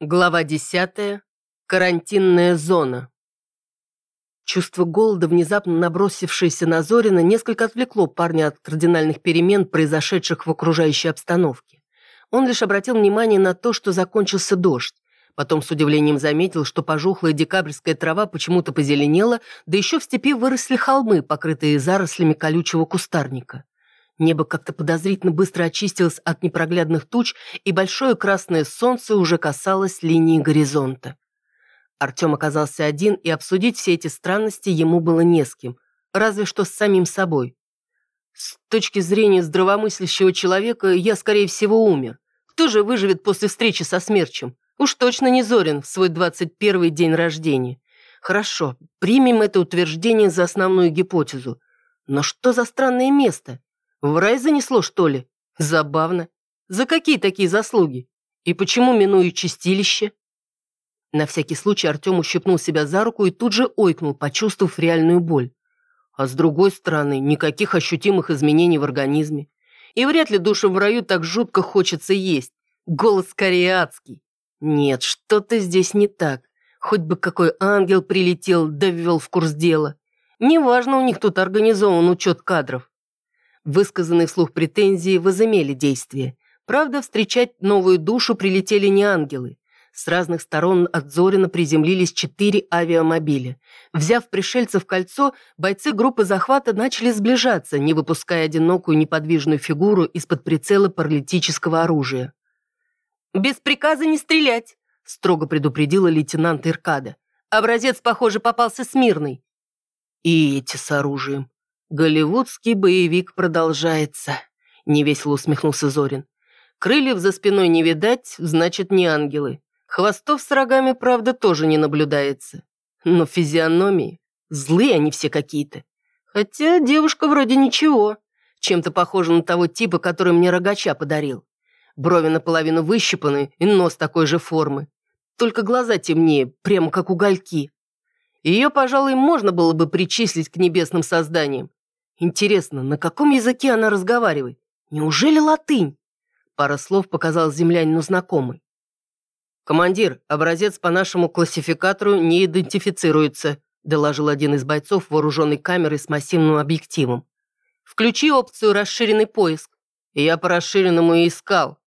Глава 10. Карантинная зона. Чувство голода, внезапно набросившееся на Зорина, несколько отвлекло парня от кардинальных перемен, произошедших в окружающей обстановке. Он лишь обратил внимание на то, что закончился дождь. Потом с удивлением заметил, что пожухлая декабрьская трава почему-то позеленела, да еще в степи выросли холмы, покрытые зарослями колючего кустарника. Небо как-то подозрительно быстро очистилось от непроглядных туч, и большое красное солнце уже касалось линии горизонта. Артем оказался один, и обсудить все эти странности ему было не с кем, разве что с самим собой. С точки зрения здравомыслящего человека, я, скорее всего, умер. Кто же выживет после встречи со смерчем? Уж точно не Зорин в свой 21 день рождения. Хорошо, примем это утверждение за основную гипотезу. Но что за странное место? В рай занесло, что ли? Забавно. За какие такие заслуги? И почему миную чистилище? На всякий случай Артем ущипнул себя за руку и тут же ойкнул, почувствовав реальную боль. А с другой стороны, никаких ощутимых изменений в организме. И вряд ли душам в раю так жутко хочется есть. Голод скорее адский. Нет, что-то здесь не так. Хоть бы какой ангел прилетел, довел в курс дела. Неважно, у них тут организован учет кадров. Высказанные вслух претензии возымели действие. Правда, встречать новую душу прилетели не ангелы. С разных сторон от Зорина приземлились четыре авиамобиля. Взяв пришельцев в кольцо, бойцы группы захвата начали сближаться, не выпуская одинокую неподвижную фигуру из-под прицела паралитического оружия. «Без приказа не стрелять!» – строго предупредила лейтенант Иркада. «Образец, похоже, попался смирный». «И эти с оружием. «Голливудский боевик продолжается», — невесело усмехнулся Зорин. «Крыльев за спиной не видать, значит, не ангелы. Хвостов с рогами, правда, тоже не наблюдается. Но физиономии, злые они все какие-то. Хотя девушка вроде ничего, чем-то похожа на того типа, который мне рогача подарил. Брови наполовину выщипаны и нос такой же формы. Только глаза темнее, прямо как угольки. Ее, пожалуй, можно было бы причислить к небесным созданиям. Интересно, на каком языке она разговаривает? Неужели латынь? Пара слов показал землянину знакомый. «Командир, образец по нашему классификатору не идентифицируется», доложил один из бойцов, вооруженный камерой с массивным объективом. «Включи опцию «Расширенный поиск». Я по расширенному и искал.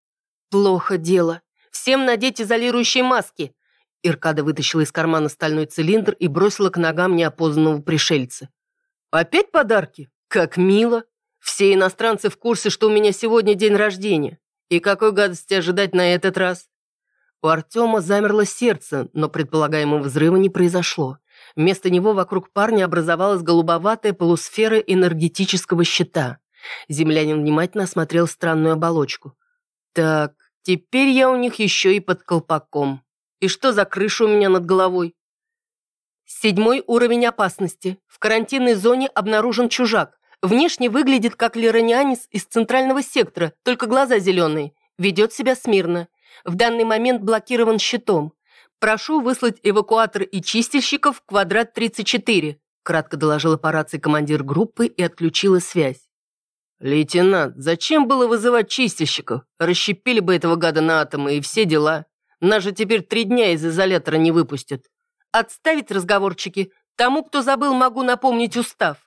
Плохо дело. Всем надеть изолирующие маски. Иркада вытащила из кармана стальной цилиндр и бросила к ногам неопознанного пришельца. «Опять подарки?» «Как мило! Все иностранцы в курсе, что у меня сегодня день рождения. И какой гадости ожидать на этот раз?» У Артема замерло сердце, но предполагаемого взрыва не произошло. Вместо него вокруг парня образовалась голубоватая полусфера энергетического щита. Землянин внимательно осмотрел странную оболочку. «Так, теперь я у них еще и под колпаком. И что за крыша у меня над головой?» Седьмой уровень опасности. В карантинной зоне обнаружен чужак. Внешне выглядит как лиронянец из центрального сектора, только глаза зеленые. Ведет себя смирно. В данный момент блокирован щитом. Прошу выслать эвакуатор и чистильщиков в квадрат 34, кратко доложила по рации командир группы и отключила связь. «Лейтенант, зачем было вызывать чистильщиков? Расщепили бы этого гада на атомы и все дела. Нас же теперь три дня из изолятора не выпустят. Отставить разговорчики. Тому, кто забыл, могу напомнить устав.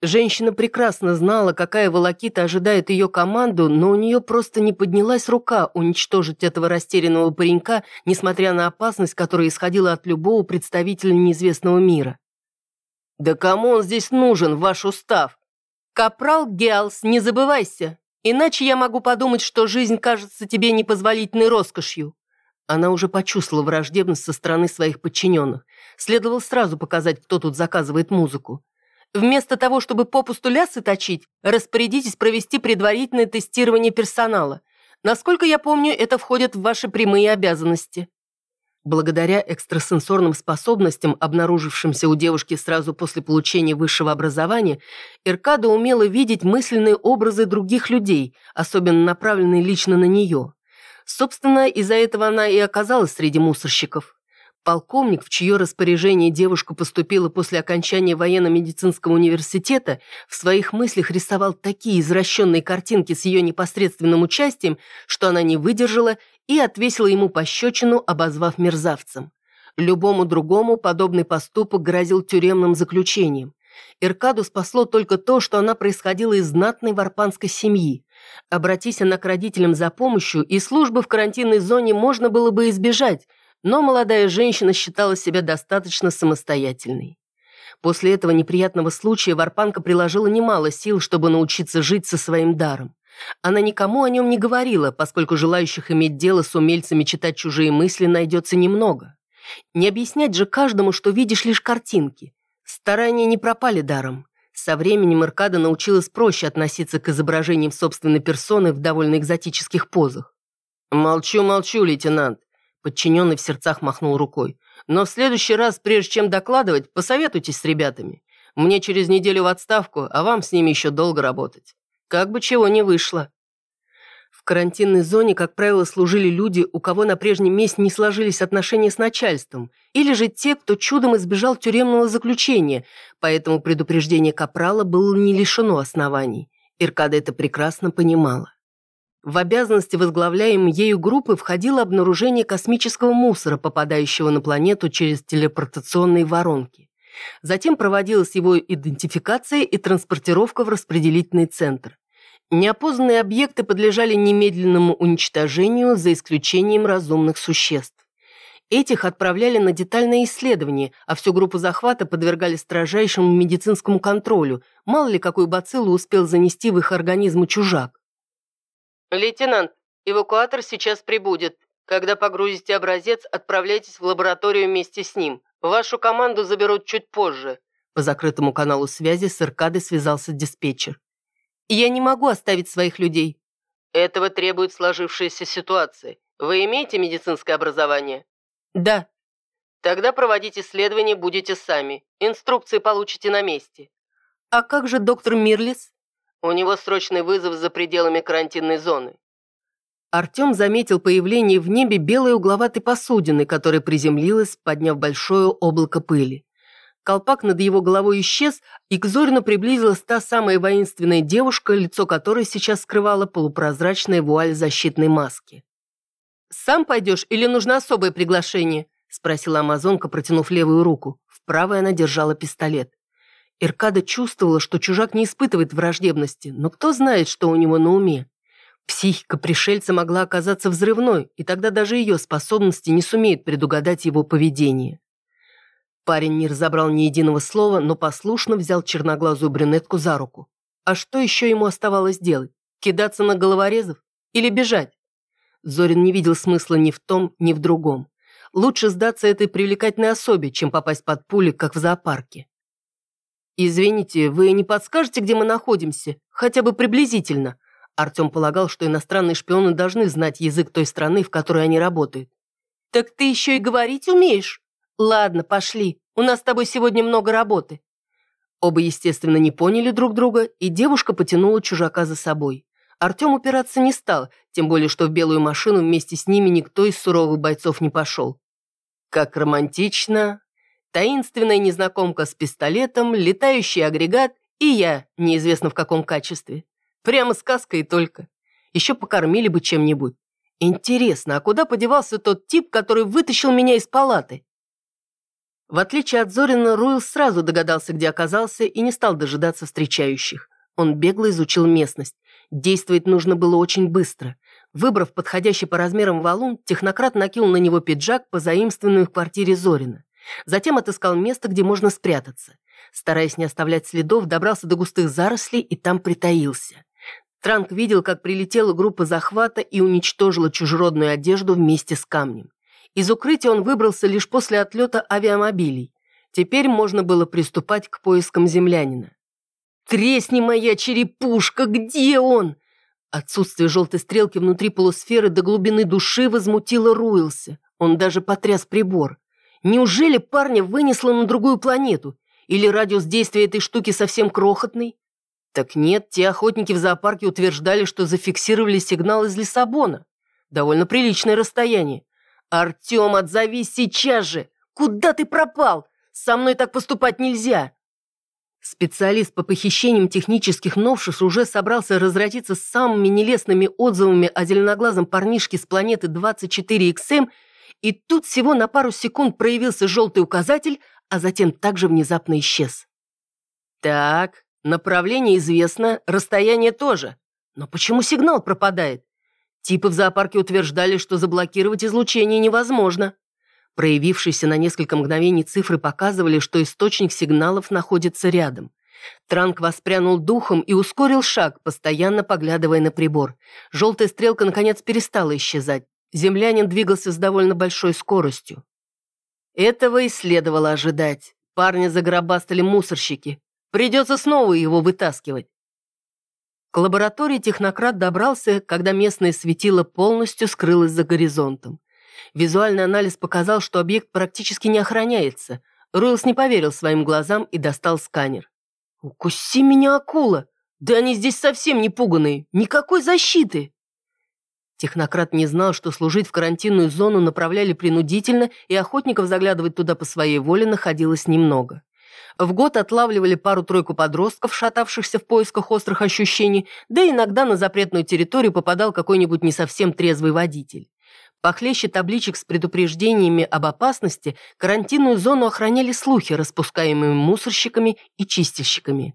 Женщина прекрасно знала, какая волокита ожидает ее команду, но у нее просто не поднялась рука уничтожить этого растерянного паренька, несмотря на опасность, которая исходила от любого представителя неизвестного мира. «Да кому он здесь нужен, ваш устав?» «Капрал Геалс, не забывайся, иначе я могу подумать, что жизнь кажется тебе непозволительной роскошью. Она уже почувствовала враждебность со стороны своих подчиненных. Следовало сразу показать, кто тут заказывает музыку. Вместо того, чтобы попусту лясы точить, распорядитесь провести предварительное тестирование персонала. Насколько я помню, это входит в ваши прямые обязанности. Благодаря экстрасенсорным способностям, обнаружившимся у девушки сразу после получения высшего образования, Иркада умела видеть мысленные образы других людей, особенно направленные лично на нее. Собственно, из-за этого она и оказалась среди мусорщиков. Полковник, в чье распоряжение девушка поступила после окончания военно-медицинского университета, в своих мыслях рисовал такие извращенные картинки с ее непосредственным участием, что она не выдержала и отвесила ему пощечину, обозвав мерзавцем. Любому другому подобный поступок грозил тюремным заключением. Иркаду спасло только то, что она происходила из знатной варпанской семьи. Обратись она к родителям за помощью, и службы в карантинной зоне можно было бы избежать, но молодая женщина считала себя достаточно самостоятельной. После этого неприятного случая Варпанка приложила немало сил, чтобы научиться жить со своим даром. Она никому о нем не говорила, поскольку желающих иметь дело с умельцами читать чужие мысли найдется немного. Не объяснять же каждому, что видишь лишь картинки. Старания не пропали даром. Со временем Иркада научилась проще относиться к изображениям собственной персоны в довольно экзотических позах. «Молчу, молчу, лейтенант», — подчиненный в сердцах махнул рукой. «Но в следующий раз, прежде чем докладывать, посоветуйтесь с ребятами. Мне через неделю в отставку, а вам с ними еще долго работать. Как бы чего не вышло» карантинной зоне, как правило, служили люди, у кого на прежнем месте не сложились отношения с начальством, или же те, кто чудом избежал тюремного заключения, поэтому предупреждение Капрала было не лишено оснований. Иркада это прекрасно понимала. В обязанности возглавляемой ею группы входило обнаружение космического мусора, попадающего на планету через телепортационные воронки. Затем проводилась его идентификация и транспортировка в распределительный центр. Неопознанные объекты подлежали немедленному уничтожению за исключением разумных существ. Этих отправляли на детальное исследование, а всю группу захвата подвергали строжайшему медицинскому контролю. Мало ли, какую бациллу успел занести в их организмы чужак. «Лейтенант, эвакуатор сейчас прибудет. Когда погрузите образец, отправляйтесь в лабораторию вместе с ним. Вашу команду заберут чуть позже». По закрытому каналу связи с Иркадой связался диспетчер. Я не могу оставить своих людей. Этого требует сложившаяся ситуация. Вы имеете медицинское образование? Да. Тогда проводить исследования будете сами. Инструкции получите на месте. А как же доктор Мирлис? У него срочный вызов за пределами карантинной зоны. Артем заметил появление в небе белой угловатой посудины, которая приземлилась, подняв большое облако пыли. Колпак над его головой исчез, и к Зорину приблизилась та самая воинственная девушка, лицо которой сейчас скрывала полупрозрачная вуаль защитной маски. «Сам пойдешь или нужно особое приглашение?» – спросила амазонка, протянув левую руку. В правой она держала пистолет. Иркада чувствовала, что чужак не испытывает враждебности, но кто знает, что у него на уме. Психика пришельца могла оказаться взрывной, и тогда даже ее способности не сумеют предугадать его поведение. Парень не разобрал ни единого слова, но послушно взял черноглазую брюнетку за руку. А что еще ему оставалось делать? Кидаться на головорезов? Или бежать? Зорин не видел смысла ни в том, ни в другом. Лучше сдаться этой привлекательной особе, чем попасть под пули, как в зоопарке. «Извините, вы не подскажете, где мы находимся? Хотя бы приблизительно?» Артем полагал, что иностранные шпионы должны знать язык той страны, в которой они работают. «Так ты еще и говорить умеешь?» «Ладно, пошли. У нас с тобой сегодня много работы». Оба, естественно, не поняли друг друга, и девушка потянула чужака за собой. Артем упираться не стал, тем более, что в белую машину вместе с ними никто из суровых бойцов не пошел. Как романтично. Таинственная незнакомка с пистолетом, летающий агрегат и я, неизвестно в каком качестве. Прямо сказка и только. Еще покормили бы чем-нибудь. Интересно, а куда подевался тот тип, который вытащил меня из палаты? В отличие от Зорина, Руил сразу догадался, где оказался, и не стал дожидаться встречающих. Он бегло изучил местность. Действовать нужно было очень быстро. Выбрав подходящий по размерам валун, технократ накинул на него пиджак, позаимствованную в квартире Зорина. Затем отыскал место, где можно спрятаться. Стараясь не оставлять следов, добрался до густых зарослей и там притаился. Транк видел, как прилетела группа захвата и уничтожила чужеродную одежду вместе с камнем. Из укрытия он выбрался лишь после отлета авиамобилей. Теперь можно было приступать к поискам землянина. «Тресни моя черепушка! Где он?» Отсутствие желтой стрелки внутри полусферы до глубины души возмутило Руэлса. Он даже потряс прибор. Неужели парня вынесло на другую планету? Или радиус действия этой штуки совсем крохотный? Так нет, те охотники в зоопарке утверждали, что зафиксировали сигнал из Лиссабона. Довольно приличное расстояние. «Артем, отзовись сейчас же! Куда ты пропал? Со мной так поступать нельзя!» Специалист по похищениям технических новшеств уже собрался разразиться самыми нелестными отзывами о зеленоглазом парнишке с планеты 24XM, и тут всего на пару секунд проявился желтый указатель, а затем также внезапно исчез. Так, направление известно, расстояние тоже. Но почему сигнал пропадает? Типы в зоопарке утверждали, что заблокировать излучение невозможно. Проявившиеся на несколько мгновений цифры показывали, что источник сигналов находится рядом. Транк воспрянул духом и ускорил шаг, постоянно поглядывая на прибор. Желтая стрелка наконец перестала исчезать. Землянин двигался с довольно большой скоростью. Этого и следовало ожидать. Парня загробастали мусорщики. Придется снова его вытаскивать. К лаборатории технократ добрался, когда местное светило полностью скрылось за горизонтом. Визуальный анализ показал, что объект практически не охраняется. Руэлс не поверил своим глазам и достал сканер. «Укуси меня, акула! Да они здесь совсем не пуганые! Никакой защиты!» Технократ не знал, что служить в карантинную зону направляли принудительно, и охотников заглядывать туда по своей воле находилось немного. В год отлавливали пару-тройку подростков, шатавшихся в поисках острых ощущений, да иногда на запретную территорию попадал какой-нибудь не совсем трезвый водитель. Похлеще табличек с предупреждениями об опасности, карантинную зону охраняли слухи, распускаемые мусорщиками и чистильщиками.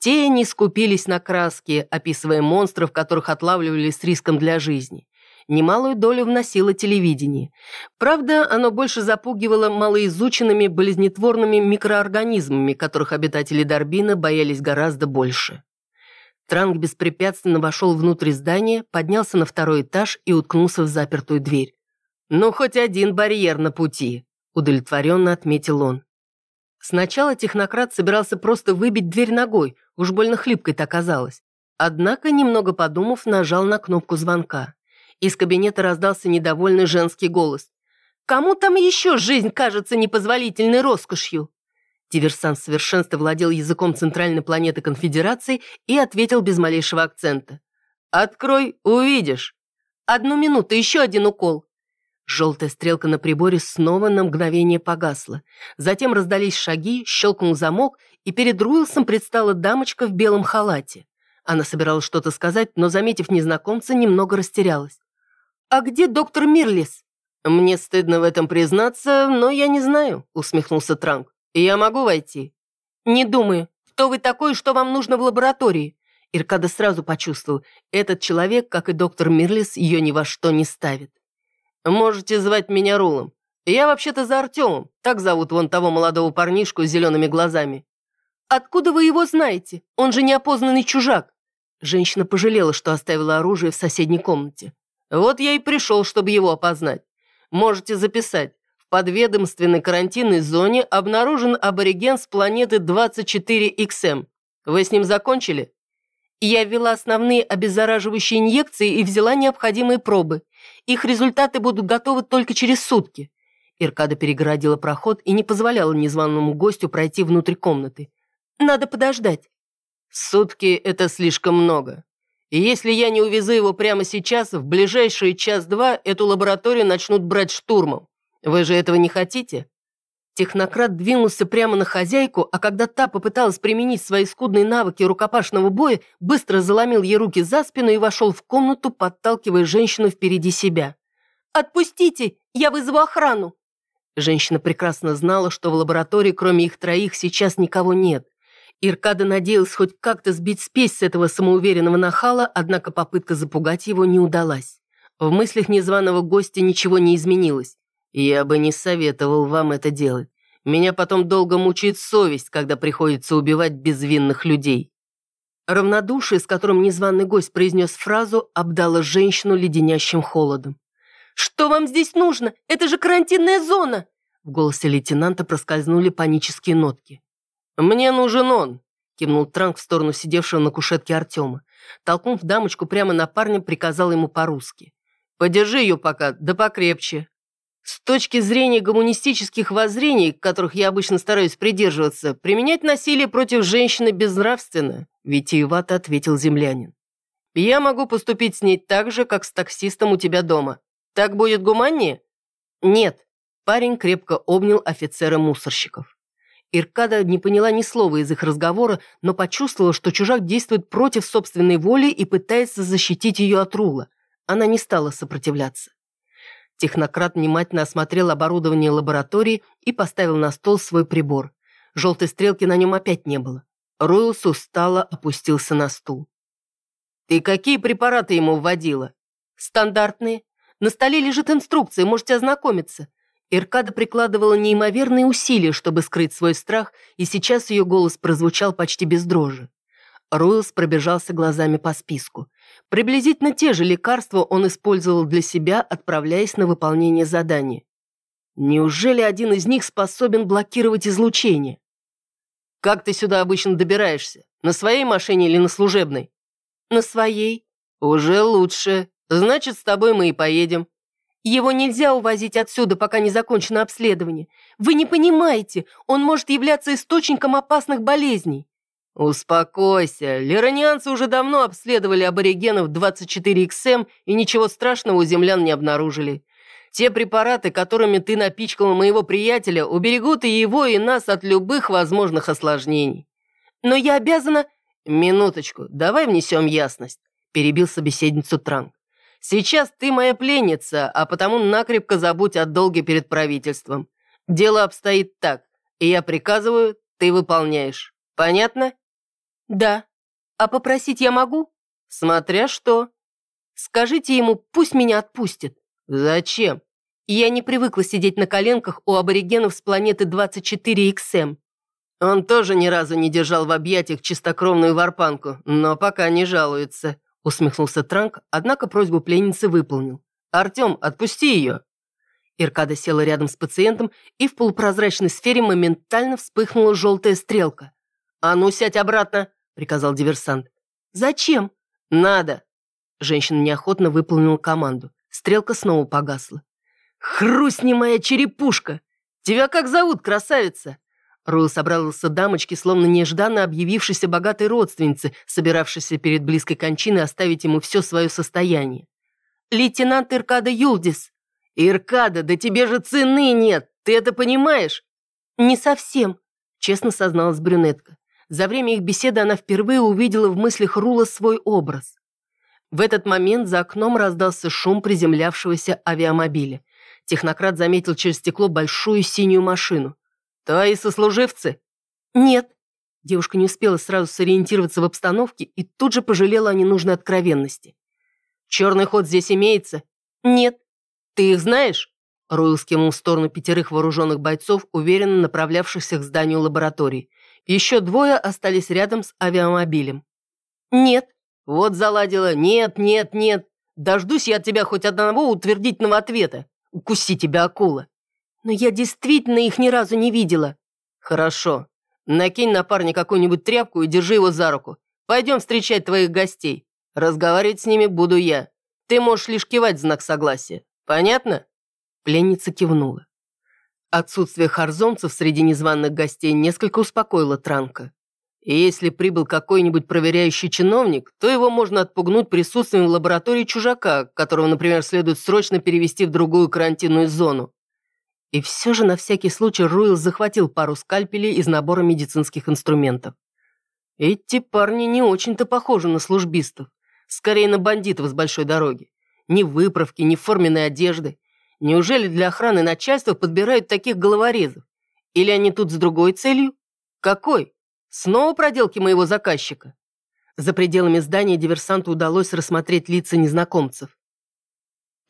Те не скупились на краски, описывая монстров, которых отлавливали с риском для жизни. Немалую долю вносило телевидение. Правда, оно больше запугивало малоизученными болезнетворными микроорганизмами, которых обитатели Дорбина боялись гораздо больше. Транк беспрепятственно вошел внутрь здания, поднялся на второй этаж и уткнулся в запертую дверь. «Ну, хоть один барьер на пути», – удовлетворенно отметил он. Сначала технократ собирался просто выбить дверь ногой, уж больно хлипкой-то оказалось. Однако, немного подумав, нажал на кнопку звонка. Из кабинета раздался недовольный женский голос. «Кому там еще жизнь кажется непозволительной роскошью?» Диверсант в совершенстве владел языком центральной планеты Конфедерации и ответил без малейшего акцента. «Открой, увидишь». «Одну минуту, еще один укол». Желтая стрелка на приборе снова на мгновение погасла. Затем раздались шаги, щелкнул замок, и перед Руилсом предстала дамочка в белом халате. Она собиралась что-то сказать, но, заметив незнакомца, немного растерялась. «А где доктор Мирлис?» «Мне стыдно в этом признаться, но я не знаю», — усмехнулся Транк. «Я могу войти?» «Не думаю. Кто вы такой, что вам нужно в лаборатории?» Иркада сразу почувствовал, этот человек, как и доктор Мирлис, ее ни во что не ставит. «Можете звать меня Рулом. Я вообще-то за Артемом. Так зовут вон того молодого парнишку с зелеными глазами». «Откуда вы его знаете? Он же неопознанный чужак». Женщина пожалела, что оставила оружие в соседней комнате. «Вот я и пришел, чтобы его опознать. Можете записать подведомственной карантинной зоне обнаружен абориген с планеты 24XM. Вы с ним закончили? Я ввела основные обеззараживающие инъекции и взяла необходимые пробы. Их результаты будут готовы только через сутки. Иркада перегородила проход и не позволяла незваному гостю пройти внутрь комнаты. Надо подождать. Сутки – это слишком много. И если я не увезу его прямо сейчас, в ближайшие час-два эту лабораторию начнут брать штурмом. Вы же этого не хотите?» Технократ двинулся прямо на хозяйку, а когда та попыталась применить свои скудные навыки рукопашного боя, быстро заломил ей руки за спину и вошел в комнату, подталкивая женщину впереди себя. «Отпустите! Я вызову охрану!» Женщина прекрасно знала, что в лаборатории, кроме их троих, сейчас никого нет. Иркада надеялась хоть как-то сбить спесь с этого самоуверенного нахала, однако попытка запугать его не удалась. В мыслях незваного гостя ничего не изменилось. «Я бы не советовал вам это делать. Меня потом долго мучает совесть, когда приходится убивать безвинных людей». Равнодушие, с которым незваный гость произнес фразу, обдало женщину леденящим холодом. «Что вам здесь нужно? Это же карантинная зона!» В голосе лейтенанта проскользнули панические нотки. «Мне нужен он!» – кивнул Транк в сторону сидевшего на кушетке Артема. Толкнув дамочку прямо на парня, приказал ему по-русски. «Подержи ее пока, да покрепче, с точки зрения гуманистических воззрений, которых я обычно стараюсь придерживаться, применять насилие против женщины безнравственно, витиевато ответил землянин. Я могу поступить с ней так же, как с таксистом у тебя дома. Так будет гуманнее? Нет. Парень крепко обнял офицера мусорщиков. Иркада не поняла ни слова из их разговора, но почувствовала, что чужак действует против собственной воли и пытается защитить ее от Рула. Она не стала сопротивляться. Технократ внимательно осмотрел оборудование лаборатории и поставил на стол свой прибор. Желтой стрелки на нем опять не было. Руэлс устало опустился на стул. «Ты какие препараты ему вводила?» «Стандартные. На столе лежит инструкция, можете ознакомиться. Иркада прикладывала неимоверные усилия, чтобы скрыть свой страх, и сейчас ее голос прозвучал почти без дрожи. Руэлс пробежался глазами по списку. Приблизительно те же лекарства он использовал для себя, отправляясь на выполнение задания. Неужели один из них способен блокировать излучение? «Как ты сюда обычно добираешься? На своей машине или на служебной?» «На своей». «Уже лучше. Значит, с тобой мы и поедем. Его нельзя увозить отсюда, пока не закончено обследование. Вы не понимаете, он может являться источником опасных болезней». «Успокойся. Лиранианцы уже давно обследовали аборигенов 24XM и ничего страшного у землян не обнаружили. Те препараты, которыми ты напичкал моего приятеля, уберегут и его, и нас от любых возможных осложнений». «Но я обязана...» «Минуточку, давай внесем ясность», – перебил собеседницу Транк. Сейчас ты моя пленница, а потому накрепко забудь о долге перед правительством. Дело обстоит так, и я приказываю, ты выполняешь. Понятно? Да. А попросить я могу? Смотря что. Скажите ему, пусть меня отпустит. Зачем? Я не привыкла сидеть на коленках у аборигенов с планеты 24XM. Он тоже ни разу не держал в объятиях чистокровную варпанку, но пока не жалуется. Усмехнулся Транк, однако просьбу пленницы выполнил. «Артем, отпусти ее!» Иркада села рядом с пациентом, и в полупрозрачной сфере моментально вспыхнула желтая стрелка. «А ну, сядь обратно!» – приказал диверсант. «Зачем?» «Надо!» Женщина неохотно выполнила команду. Стрелка снова погасла. «Хрустни моя черепушка! Тебя как зовут, красавица?» Ройл собрался дамочки, словно нежданно объявившейся богатой родственницы, собиравшейся перед близкой кончиной оставить ему все свое состояние. «Лейтенант Иркада Юлдис!» «Иркада, да тебе же цены нет! Ты это понимаешь?» «Не совсем», — честно созналась брюнетка. За время их беседы она впервые увидела в мыслях Рула свой образ. В этот момент за окном раздался шум приземлявшегося авиамобиля. Технократ заметил через стекло большую синюю машину. «Твои сослуживцы?» «Нет». Девушка не успела сразу сориентироваться в обстановке и тут же пожалела о ненужной откровенности. «Черный ход здесь имеется?» «Нет». «Ты их знаешь?» Ройл скинул в сторону пятерых вооруженных бойцов, уверенно направлявшихся к зданию лаборатории. Еще двое остались рядом с авиамобилем. «Нет». «Вот заладила. Нет, нет, нет. Дождусь я от тебя хоть одного утвердительного ответа. Укуси тебя, акула». Но я действительно их ни разу не видела. Хорошо. Накинь на парня какую-нибудь тряпку и держи его за руку. Пойдем встречать твоих гостей. Разговаривать с ними буду я. Ты можешь лишь кивать в знак согласия. Понятно?» Пленница кивнула. Отсутствие харзонцев среди незваных гостей несколько успокоило Транка. И если прибыл какой-нибудь проверяющий чиновник, то его можно отпугнуть присутствием в лаборатории чужака, которого, например, следует срочно перевести в другую карантинную зону. И все же на всякий случай Руил захватил пару скальпелей из набора медицинских инструментов. Эти парни не очень-то похожи на службистов. Скорее на бандитов с большой дороги. Ни выправки, ни форменной одежды. Неужели для охраны начальства подбирают таких головорезов? Или они тут с другой целью? Какой? Снова проделки моего заказчика? За пределами здания диверсанту удалось рассмотреть лица незнакомцев.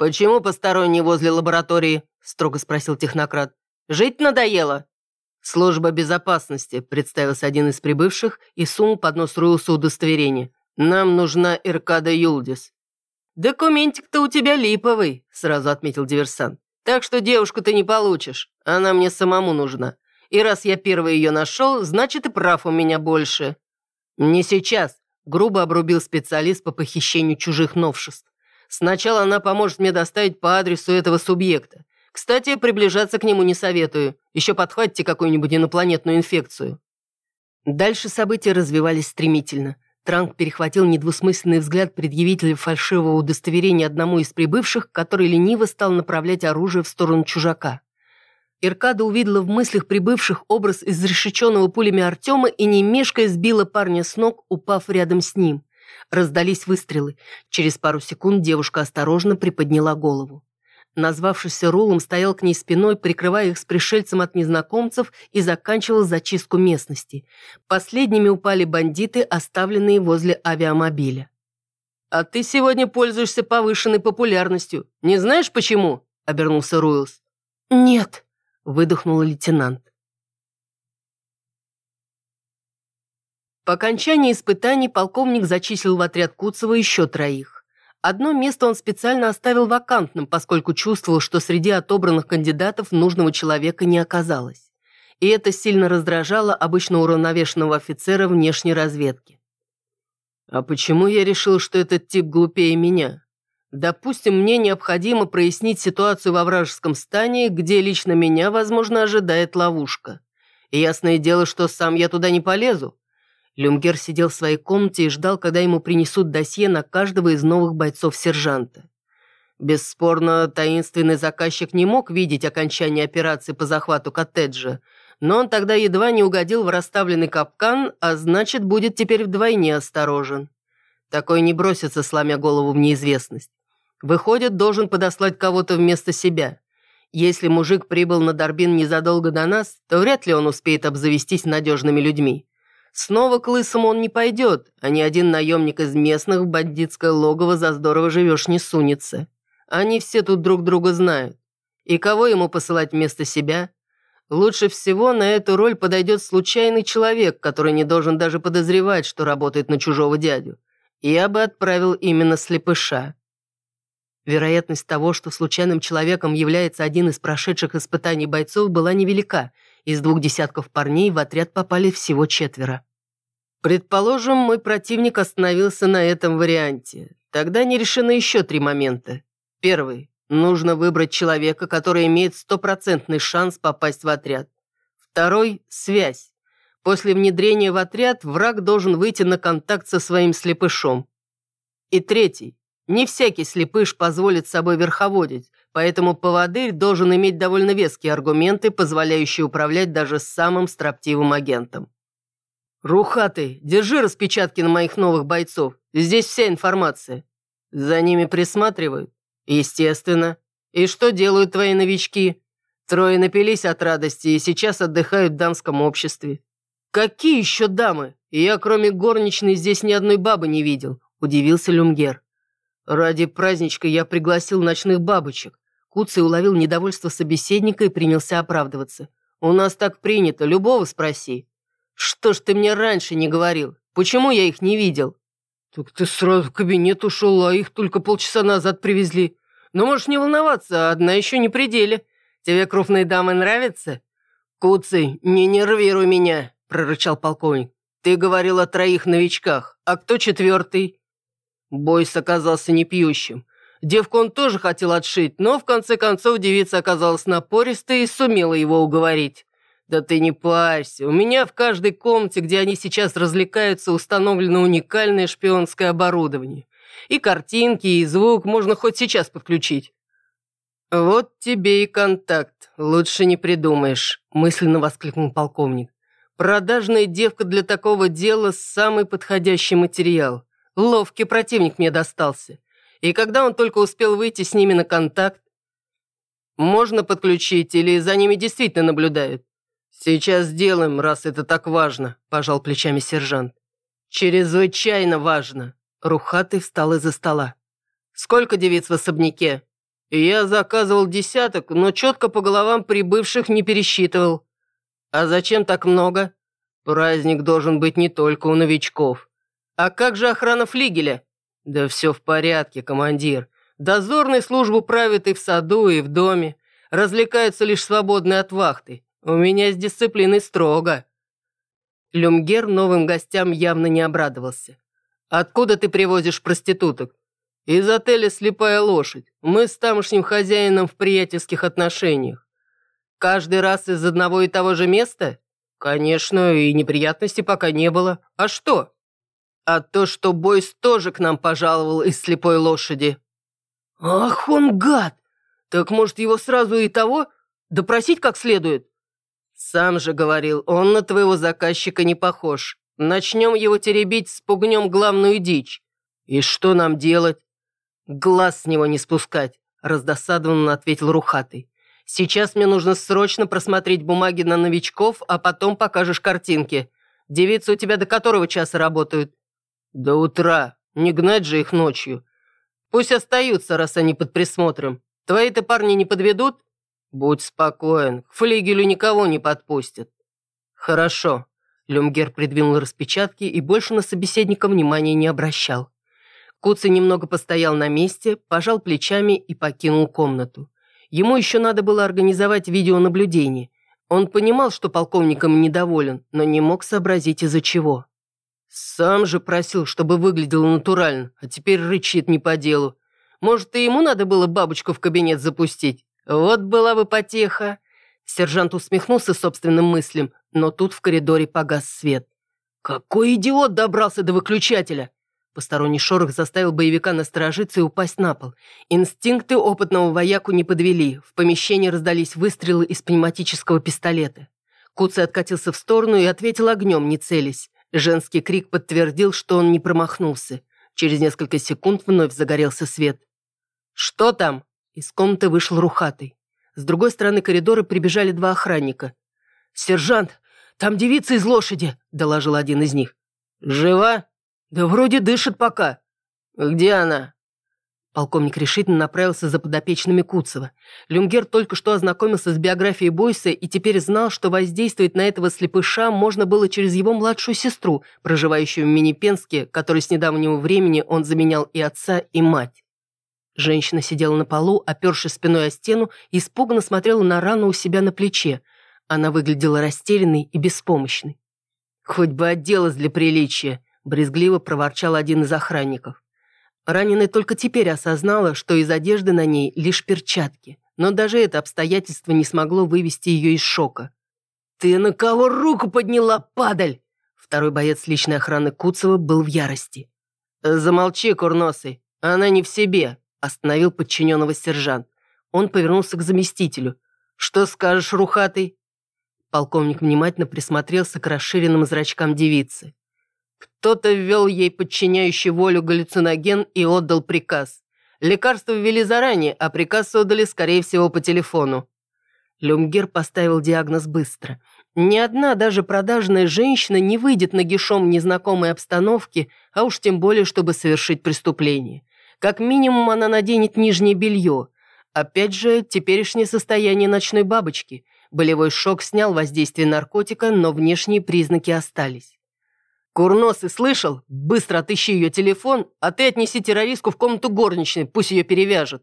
«Почему посторонний возле лаборатории?» – строго спросил технократ. «Жить надоело?» «Служба безопасности», – представился один из прибывших и сунул под нос Руэлсу удостоверение. «Нам нужна Иркада Юлдис». «Документик-то у тебя липовый», – сразу отметил диверсант. «Так что девушку ты не получишь. Она мне самому нужна. И раз я первый ее нашел, значит и прав у меня больше». «Не сейчас», – грубо обрубил специалист по похищению чужих новшеств. Сначала она поможет мне доставить по адресу этого субъекта. Кстати, приближаться к нему не советую. Еще подхватите какую-нибудь инопланетную инфекцию». Дальше события развивались стремительно. Транк перехватил недвусмысленный взгляд предъявителя фальшивого удостоверения одному из прибывших, который лениво стал направлять оружие в сторону чужака. Иркада увидела в мыслях прибывших образ изрешеченного пулями Артема и не сбила парня с ног, упав рядом с ним. Раздались выстрелы. Через пару секунд девушка осторожно приподняла голову. Назвавшийся Рулом стоял к ней спиной, прикрывая их с пришельцем от незнакомцев и заканчивал зачистку местности. Последними упали бандиты, оставленные возле авиамобиля. «А ты сегодня пользуешься повышенной популярностью. Не знаешь, почему?» – обернулся Руэлс. «Нет», – выдохнул лейтенант. По окончании испытаний полковник зачислил в отряд Куцева еще троих. Одно место он специально оставил вакантным, поскольку чувствовал, что среди отобранных кандидатов нужного человека не оказалось. И это сильно раздражало обычно уравновешенного офицера внешней разведки. А почему я решил, что этот тип глупее меня? Допустим, мне необходимо прояснить ситуацию во вражеском стане, где лично меня, возможно, ожидает ловушка. И ясное дело, что сам я туда не полезу. Люмгер сидел в своей комнате и ждал, когда ему принесут досье на каждого из новых бойцов сержанта. Бесспорно, таинственный заказчик не мог видеть окончание операции по захвату коттеджа, но он тогда едва не угодил в расставленный капкан, а значит, будет теперь вдвойне осторожен. Такой не бросится, сломя голову в неизвестность. Выходит, должен подослать кого-то вместо себя. Если мужик прибыл на Дорбин незадолго до нас, то вряд ли он успеет обзавестись надежными людьми. Снова к лысому он не пойдет, а ни один наемник из местных в бандитское логово за здорово живешь не сунется. Они все тут друг друга знают. И кого ему посылать вместо себя? Лучше всего на эту роль подойдет случайный человек, который не должен даже подозревать, что работает на чужого дядю. Я бы отправил именно слепыша. Вероятность того, что случайным человеком является один из прошедших испытаний бойцов, была невелика. Из двух десятков парней в отряд попали всего четверо. Предположим, мой противник остановился на этом варианте. Тогда не решены еще три момента. Первый. Нужно выбрать человека, который имеет стопроцентный шанс попасть в отряд. Второй – связь. После внедрения в отряд враг должен выйти на контакт со своим слепышом. И третий. Не всякий слепыш позволит собой верховодить, поэтому поводырь должен иметь довольно веские аргументы, позволяющие управлять даже самым строптивым агентом. «Рухатый, держи распечатки на моих новых бойцов. Здесь вся информация. За ними присматривают. «Естественно. И что делают твои новички? Трое напились от радости и сейчас отдыхают в дамском обществе». «Какие еще дамы? Я, кроме горничной, здесь ни одной бабы не видел», – удивился Люмгер. «Ради праздничка я пригласил ночных бабочек». Куцый уловил недовольство собеседника и принялся оправдываться. «У нас так принято, любого спроси». «Что ж ты мне раньше не говорил? Почему я их не видел?» «Так ты сразу в кабинет ушел, а их только полчаса назад привезли. Но можешь не волноваться, одна еще не пределе. Тебе крупные дамы нравятся?» «Куцый, не нервируй меня», – прорычал полковник. «Ты говорил о троих новичках. А кто четвертый?» Бойс оказался непьющим. Девку он тоже хотел отшить, но в конце концов девица оказалась напористой и сумела его уговорить. «Да ты не парься, у меня в каждой комнате, где они сейчас развлекаются, установлено уникальное шпионское оборудование. И картинки, и звук можно хоть сейчас подключить». «Вот тебе и контакт, лучше не придумаешь», – мысленно воскликнул полковник. «Продажная девка для такого дела – самый подходящий материал. Ловкий противник мне достался. И когда он только успел выйти с ними на контакт, можно подключить или за ними действительно наблюдают? Сейчас сделаем, раз это так важно, пожал плечами сержант. Чрезвычайно важно. Рухатый встал из-за стола. «Сколько девиц в особняке?» «Я заказывал десяток, но четко по головам прибывших не пересчитывал». «А зачем так много?» «Праздник должен быть не только у новичков». «А как же охрана флигеля?» «Да все в порядке, командир. Дозорной службу правят и в саду, и в доме. Развлекаются лишь свободные от вахты. У меня с дисциплиной строго». Люмгер новым гостям явно не обрадовался. «Откуда ты привозишь проституток?» «Из отеля «Слепая лошадь». Мы с тамошним хозяином в приятельских отношениях». «Каждый раз из одного и того же места?» «Конечно, и неприятностей пока не было. А что?» «А то, что Бойс тоже к нам пожаловал из «Слепой лошади». «Ах он гад! Так, может, его сразу и того? Допросить как следует?» «Сам же говорил, он на твоего заказчика не похож. Начнем его теребить, спугнем главную дичь. И что нам делать?» «Глаз с него не спускать», – раздосадованно ответил Рухатый. «Сейчас мне нужно срочно просмотреть бумаги на новичков, а потом покажешь картинки. Девицы у тебя до которого часа работают?» «До утра. Не гнать же их ночью. Пусть остаются, раз они под присмотром. Твои-то парни не подведут?» «Будь спокоен, к флигелю никого не подпустят». «Хорошо». Люмгер придвинул распечатки и больше на собеседника внимания не обращал. Куци немного постоял на месте, пожал плечами и покинул комнату. Ему еще надо было организовать видеонаблюдение. Он понимал, что полковником недоволен, но не мог сообразить из-за чего. Сам же просил, чтобы выглядело натурально, а теперь рычит не по делу. Может, и ему надо было бабочку в кабинет запустить? Вот была бы потеха. Сержант усмехнулся собственным мыслям, но тут в коридоре погас свет. Какой идиот добрался до выключателя? Посторонний шорох заставил боевика насторожиться и упасть на пол. Инстинкты опытного вояку не подвели. В помещении раздались выстрелы из пневматического пистолета. Куцый откатился в сторону и ответил огнем, не целясь. Женский крик подтвердил, что он не промахнулся. Через несколько секунд вновь загорелся свет. «Что там?» Из комнаты вышел Рухатый. С другой стороны коридора прибежали два охранника. «Сержант, там девица из лошади», — доложил один из них. «Жива?» «Да вроде дышит пока». «Где она?» Полковник решительно направился за подопечными Куцева. Люмгер только что ознакомился с биографией Бойса и теперь знал, что воздействовать на этого слепыша можно было через его младшую сестру, проживающую в Минипенске, которой с недавнего времени он заменял и отца, и мать. Женщина сидела на полу, опершись спиной о стену, и испуганно смотрела на рану у себя на плече. Она выглядела растерянной и беспомощной. «Хоть бы отделалась для приличия», – брезгливо проворчал один из охранников. Раненая только теперь осознала, что из одежды на ней лишь перчатки, но даже это обстоятельство не смогло вывести ее из шока. «Ты на кого руку подняла, падаль?» Второй боец личной охраны Куцева был в ярости. «Замолчи, курносый, она не в себе», – остановил подчиненного сержант. Он повернулся к заместителю. «Что скажешь, Рухатый?» Полковник внимательно присмотрелся к расширенным зрачкам девицы. Кто-то ввел ей подчиняющий волю галлюциноген и отдал приказ. Лекарство ввели заранее, а приказ отдали, скорее всего, по телефону. Люмгер поставил диагноз быстро. Ни одна даже продажная женщина не выйдет нагишом незнакомой обстановке, а уж тем более, чтобы совершить преступление. Как минимум она наденет нижнее белье. Опять же, теперешнее состояние ночной бабочки. Болевой шок снял воздействие наркотика, но внешние признаки остались. «Курносый, слышал? Быстро отыщи ее телефон, а ты отнеси террористку в комнату горничной, пусть ее перевяжут».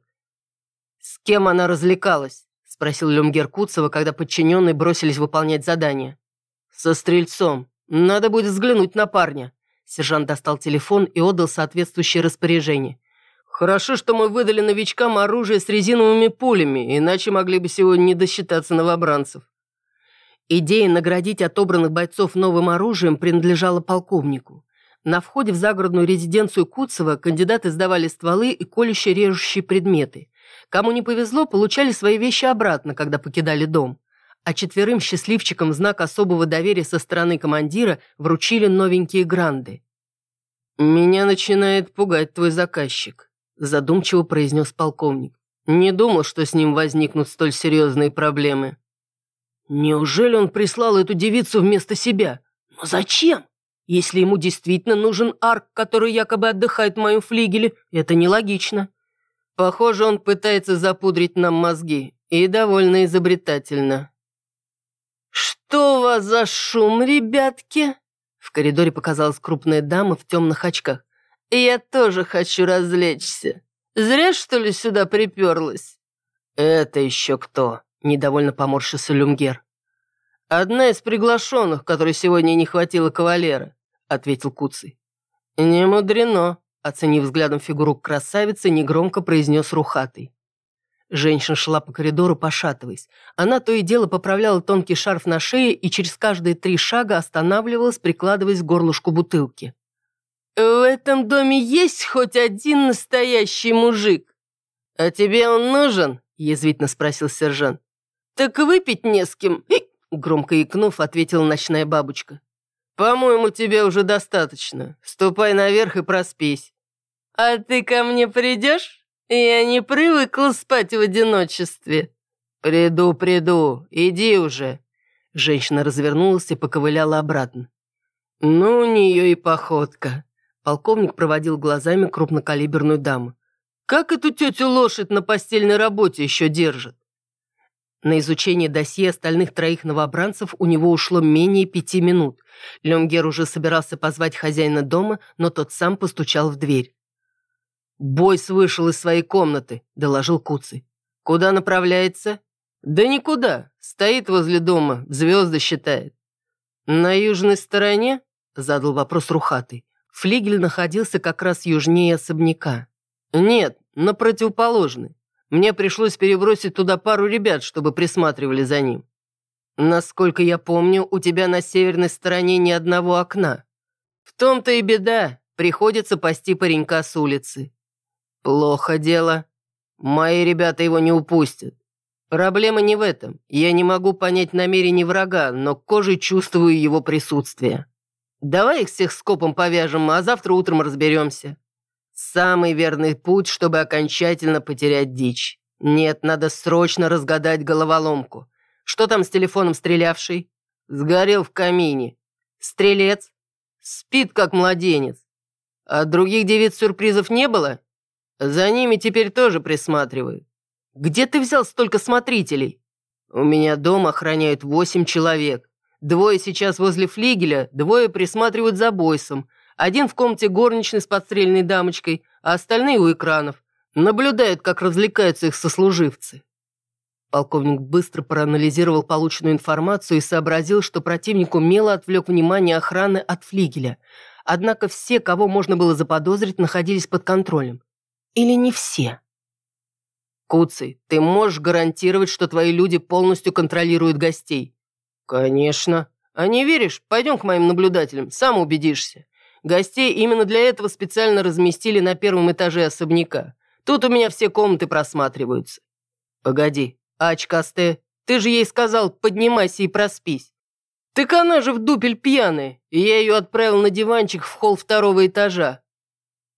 «С кем она развлекалась?» – спросил Люмгер Куцева, когда подчиненные бросились выполнять задание. «Со стрельцом. Надо будет взглянуть на парня». Сержант достал телефон и отдал соответствующее распоряжение. «Хорошо, что мы выдали новичкам оружие с резиновыми пулями, иначе могли бы сегодня не досчитаться новобранцев». Идея наградить отобранных бойцов новым оружием принадлежала полковнику. На входе в загородную резиденцию Куцева кандидаты сдавали стволы и колюще-режущие предметы. Кому не повезло, получали свои вещи обратно, когда покидали дом. А четверым счастливчикам знак особого доверия со стороны командира вручили новенькие гранды. «Меня начинает пугать твой заказчик», – задумчиво произнес полковник. «Не думал, что с ним возникнут столь серьезные проблемы». Неужели он прислал эту девицу вместо себя? Но зачем? Если ему действительно нужен арк, который якобы отдыхает в моем флигеле, это нелогично. Похоже, он пытается запудрить нам мозги. И довольно изобретательно. «Что у вас за шум, ребятки?» В коридоре показалась крупная дама в темных очках. «Я тоже хочу развлечься. Зря, что ли, сюда приперлась?» «Это еще кто?» Недовольно поморщился Люмгер. «Одна из приглашенных, которой сегодня не хватило кавалера», ответил Куций. «Не мудрено», оценив взглядом фигуру красавицы, негромко произнес Рухатый. Женщина шла по коридору, пошатываясь. Она то и дело поправляла тонкий шарф на шее и через каждые три шага останавливалась, прикладываясь к горлышку бутылки. «В этом доме есть хоть один настоящий мужик? А тебе он нужен?» – язвительно спросил сержант. «Так выпить не с кем», — громко икнув, ответила ночная бабочка. «По-моему, тебе уже достаточно. Ступай наверх и проспись». «А ты ко мне придешь? Я не привыкла спать в одиночестве». «Приду, приду. Иди уже». Женщина развернулась и поковыляла обратно. «Ну, у нее и походка». Полковник проводил глазами крупнокалиберную даму. «Как эту тетю лошадь на постельной работе еще держит?» На изучение досье остальных троих новобранцев у него ушло менее пяти минут. Лемгер уже собирался позвать хозяина дома, но тот сам постучал в дверь. «Бойс вышел из своей комнаты», — доложил Куцый. «Куда направляется?» «Да никуда. Стоит возле дома, звезды считает». «На южной стороне?» — задал вопрос Рухатый. Флигель находился как раз южнее особняка. «Нет, на противоположной. Мне пришлось перебросить туда пару ребят, чтобы присматривали за ним. Насколько я помню, у тебя на северной стороне ни одного окна. В том-то и беда, приходится пасти паренька с улицы. Плохо дело. Мои ребята его не упустят. Проблема не в этом. Я не могу понять намерений врага, но кожей чувствую его присутствие. Давай их всех скопом повяжем, а завтра утром разберемся. Самый верный путь, чтобы окончательно потерять дичь. Нет, надо срочно разгадать головоломку. Что там с телефоном стрелявший? Сгорел в камине. Стрелец? Спит, как младенец. А других девиц сюрпризов не было? За ними теперь тоже присматривают. Где ты взял столько смотрителей? У меня дома охраняют восемь человек. Двое сейчас возле флигеля, двое присматривают за Бойсом, один в комнате горничной с подстрельной дамочкой, а остальные у экранов. Наблюдают, как развлекаются их сослуживцы. Полковник быстро проанализировал полученную информацию и сообразил, что противник умело отвлек внимание охраны от флигеля. Однако все, кого можно было заподозрить, находились под контролем. Или не все? «Куцый, ты можешь гарантировать, что твои люди полностью контролируют гостей?» «Конечно. А не веришь? Пойдем к моим наблюдателям, сам убедишься. Гостей именно для этого специально разместили на первом этаже особняка. Тут у меня все комнаты просматриваются. Погоди, а очкастая, ты же ей сказал, поднимайся и проспись. Так она же в дупель пьяная, и я ее отправил на диванчик в холл второго этажа.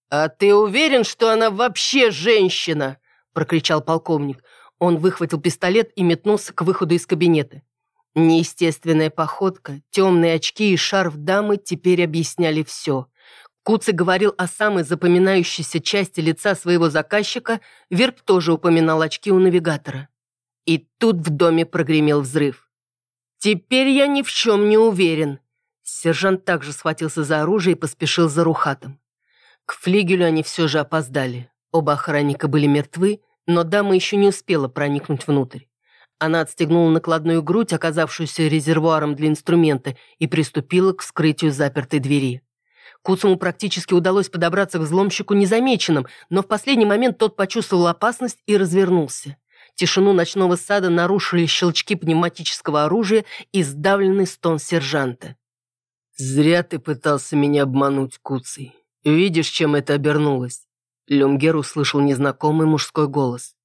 «А ты уверен, что она вообще женщина?» – прокричал полковник. Он выхватил пистолет и метнулся к выходу из кабинета. Неестественная походка, темные очки и шарф дамы теперь объясняли все. Куци говорил о самой запоминающейся части лица своего заказчика, Верб тоже упоминал очки у навигатора. И тут в доме прогремел взрыв. «Теперь я ни в чем не уверен». Сержант также схватился за оружие и поспешил за Рухатом. К флигелю они все же опоздали. Оба охранника были мертвы, но дама еще не успела проникнуть внутрь. Она отстегнула накладную грудь, оказавшуюся резервуаром для инструмента, и приступила к вскрытию запертой двери. Куцуму практически удалось подобраться к взломщику незамеченным, но в последний момент тот почувствовал опасность и развернулся. Тишину ночного сада нарушили щелчки пневматического оружия и сдавленный стон сержанта. «Зря ты пытался меня обмануть, Куций. Видишь, чем это обернулось?» Люмгер услышал незнакомый мужской голос.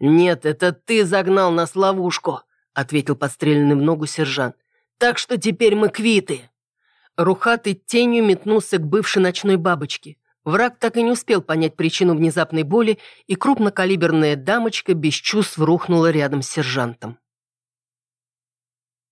«Нет, это ты загнал нас в ловушку», — ответил подстреленный в ногу сержант. «Так что теперь мы квиты». Рухатый тенью метнулся к бывшей ночной бабочке. Враг так и не успел понять причину внезапной боли, и крупнокалиберная дамочка без чувств рухнула рядом с сержантом.